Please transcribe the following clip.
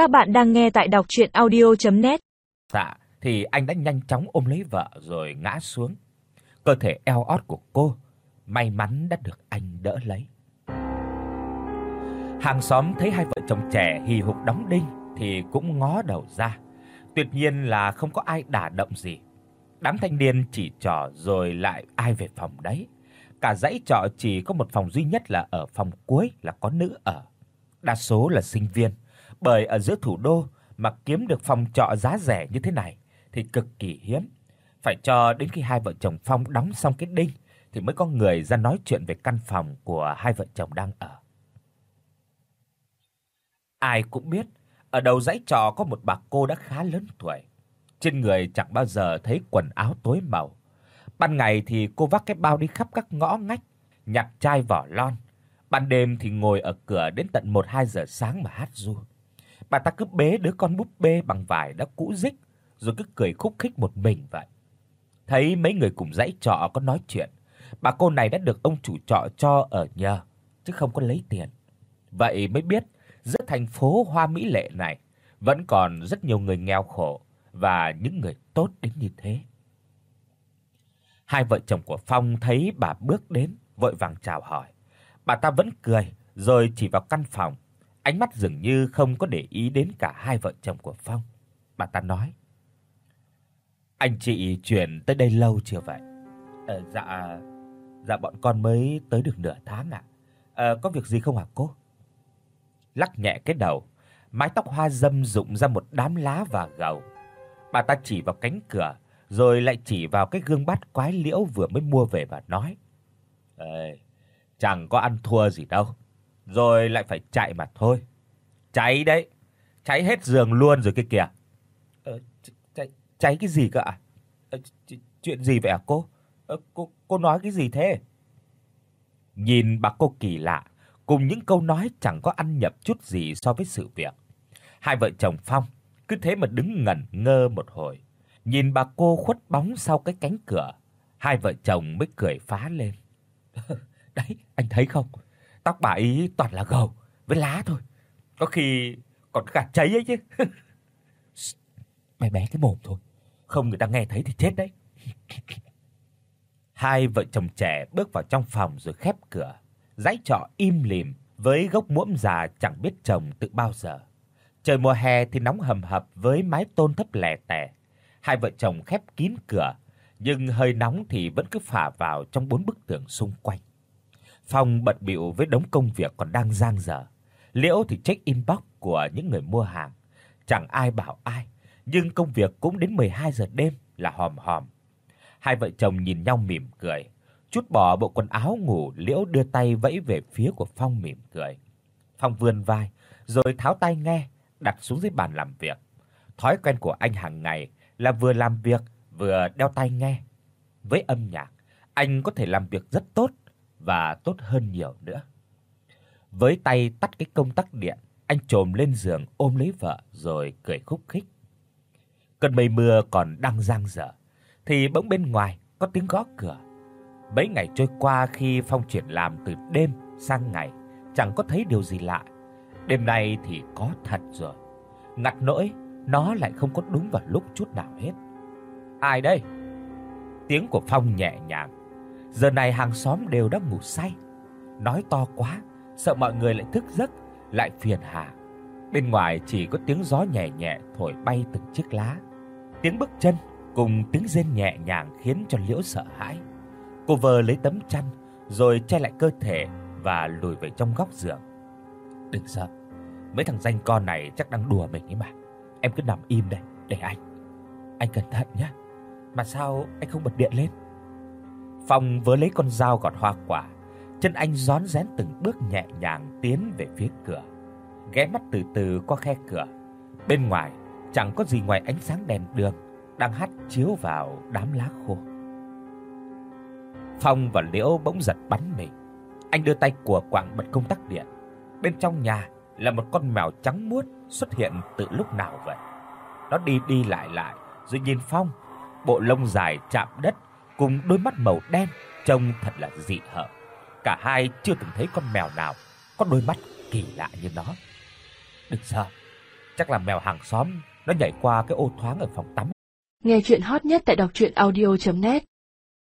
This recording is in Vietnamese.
Các bạn đang nghe tại đọc audio net Dạ, thì anh đã nhanh chóng ôm lấy vợ rồi ngã xuống. Cơ thể eo ót của cô may mắn đã được anh đỡ lấy. Hàng xóm thấy hai vợ chồng trẻ hì hục đóng đinh thì cũng ngó đầu ra. Tuyệt nhiên là không có ai đả động gì. Đám thanh niên chỉ trò rồi lại ai về phòng đấy. Cả dãy trọ chỉ có một phòng duy nhất là ở phòng cuối là có nữ ở. Đa số là sinh viên, bởi ở giữa thủ đô mà kiếm được phòng trọ giá rẻ như thế này thì cực kỳ hiếm. Phải cho đến khi hai vợ chồng Phong đóng xong cái đinh thì mới có người ra nói chuyện về căn phòng của hai vợ chồng đang ở. Ai cũng biết, ở đầu dãy trọ có một bà cô đã khá lớn tuổi. Trên người chẳng bao giờ thấy quần áo tối màu. Ban ngày thì cô vác cái bao đi khắp các ngõ ngách, nhặt chai vỏ lon. Ban đêm thì ngồi ở cửa đến tận 1-2 giờ sáng mà hát ru. Bà ta cứ bế đứa con búp bê bằng vải đã cũ rích rồi cứ cười khúc khích một mình vậy. Thấy mấy người cùng dãy trọ có nói chuyện, bà cô này đã được ông chủ trọ cho ở nhờ chứ không có lấy tiền. Vậy mới biết giữa thành phố hoa mỹ lệ này vẫn còn rất nhiều người nghèo khổ và những người tốt đến như thế. Hai vợ chồng của Phong thấy bà bước đến, vội vàng chào hỏi. Bà ta vẫn cười rồi chỉ vào căn phòng, ánh mắt dường như không có để ý đến cả hai vợ chồng của Phong. Bà ta nói: "Anh chị chuyển tới đây lâu chưa vậy?" "Ờ dạ dạ bọn con mới tới được nửa tháng ạ." "Ờ có việc gì không hả cô?" Lắc nhẹ cái đầu, mái tóc hoa râm rụng ra một đám lá và gầu. Bà ta chỉ vào cánh cửa, rồi lại chỉ vào cái gương bát quái liễu vừa mới mua về và nói: "Ê, chẳng có ăn thua gì đâu, rồi lại phải chạy mà thôi. Cháy đấy, cháy hết giường luôn rồi kia kìa." "Ờ cháy cháy cái gì cơ ạ?" "Ờ chuyện gì vậy à cô? Ờ cô cô nói cái gì thế?" Nhìn bà cô kỳ lạ, cùng những câu nói chẳng có ăn nhập chút gì so với sự việc. Hai vợ chồng Phong cứ thế mà đứng ngẩn ngơ một hồi, nhìn bà cô khuất bóng sau cái cánh cửa, hai vợ chồng mới cười phá lên. Đấy, anh thấy không? Tóc bà ấy toàn là gầu với lá thôi. Có khi còn cả cháy ấy chứ. Mày bé cái mồm thôi, không người ta nghe thấy thì chết đấy. Hai vợ chồng trẻ bước vào trong phòng rồi khép cửa. Dãy trọ im lìm với gốc muỗng già chẳng biết trồng từ bao giờ. Trời mùa hè thì nóng hầm hập với mái tôn thấp lè tè. Hai vợ chồng khép kín cửa, nhưng hơi nóng thì vẫn cứ phả vào trong bốn bức tường xung quanh. Phong bận bịu với đống công việc còn đang dang dở. Liễu thì check inbox của những người mua hàng. Chẳng ai bảo ai, nhưng công việc cũng đến 12 giờ đêm là hòm hòm. Hai vợ chồng nhìn nhau mỉm cười. Chút bỏ bộ quần áo ngủ, Liễu đưa tay vẫy về phía của Phong mỉm cười. Phong vươn vai, rồi tháo tai nghe, đặt xuống dưới bàn làm việc. Thói quen của anh hàng ngày là vừa làm việc vừa đeo tai nghe. Với âm nhạc, anh có thể làm việc rất tốt và tốt hơn nhiều nữa. Với tay tắt cái công tắc điện, anh trồm lên giường ôm lấy vợ rồi cười khúc khích. Cơn mây mưa còn đang giăng dở thì bỗng bên ngoài có tiếng gõ cửa. Mấy ngày trôi qua khi Phong chuyển làm từ đêm sang ngày, chẳng có thấy điều gì lạ. Đêm nay thì có thật rồi. Ngặt nỗi nó lại không có đúng vào lúc chút nào hết. Ai đây? Tiếng của Phong nhẹ nhàng. Giờ này hàng xóm đều đã ngủ say. Nói to quá, sợ mọi người lại thức giấc, lại phiền hà. Bên ngoài chỉ có tiếng gió nhẹ nhẹ thổi bay từng chiếc lá. Tiếng bước chân cùng tiếng rên nhẹ nhàng khiến cho Liễu sợ hãi. Cô vờ lấy tấm chăn rồi che lại cơ thể và lùi về trong góc giường. Đừng sợ, mấy thằng danh con này chắc đang đùa mình ấy mà. Em cứ nằm im đây, để anh. Anh cẩn thận nhé. Mà sao anh không bật điện lên? Phong vớ lấy con dao gọt hoa quả, chân anh rón rén từng bước nhẹ nhàng tiến về phía cửa. Ghé mắt từ từ qua khe cửa. Bên ngoài chẳng có gì ngoài ánh sáng đèn đường đang hắt chiếu vào đám lá khô. Phong và Liễu bỗng giật bắn mình. Anh đưa tay của quạng bật công tắc điện. Bên trong nhà là một con mèo trắng muốt xuất hiện từ lúc nào vậy. Nó đi đi lại lại rồi nhìn Phong, bộ lông dài chạm đất cùng đôi mắt màu đen trông thật là dị hợm. Cả hai chưa từng thấy con mèo nào có đôi mắt kỳ lạ như nó. Đừng sợ, chắc là mèo hàng xóm nó nhảy qua cái ô thoáng ở phòng tắm. Nghe truyện hot nhất tại đọc audio net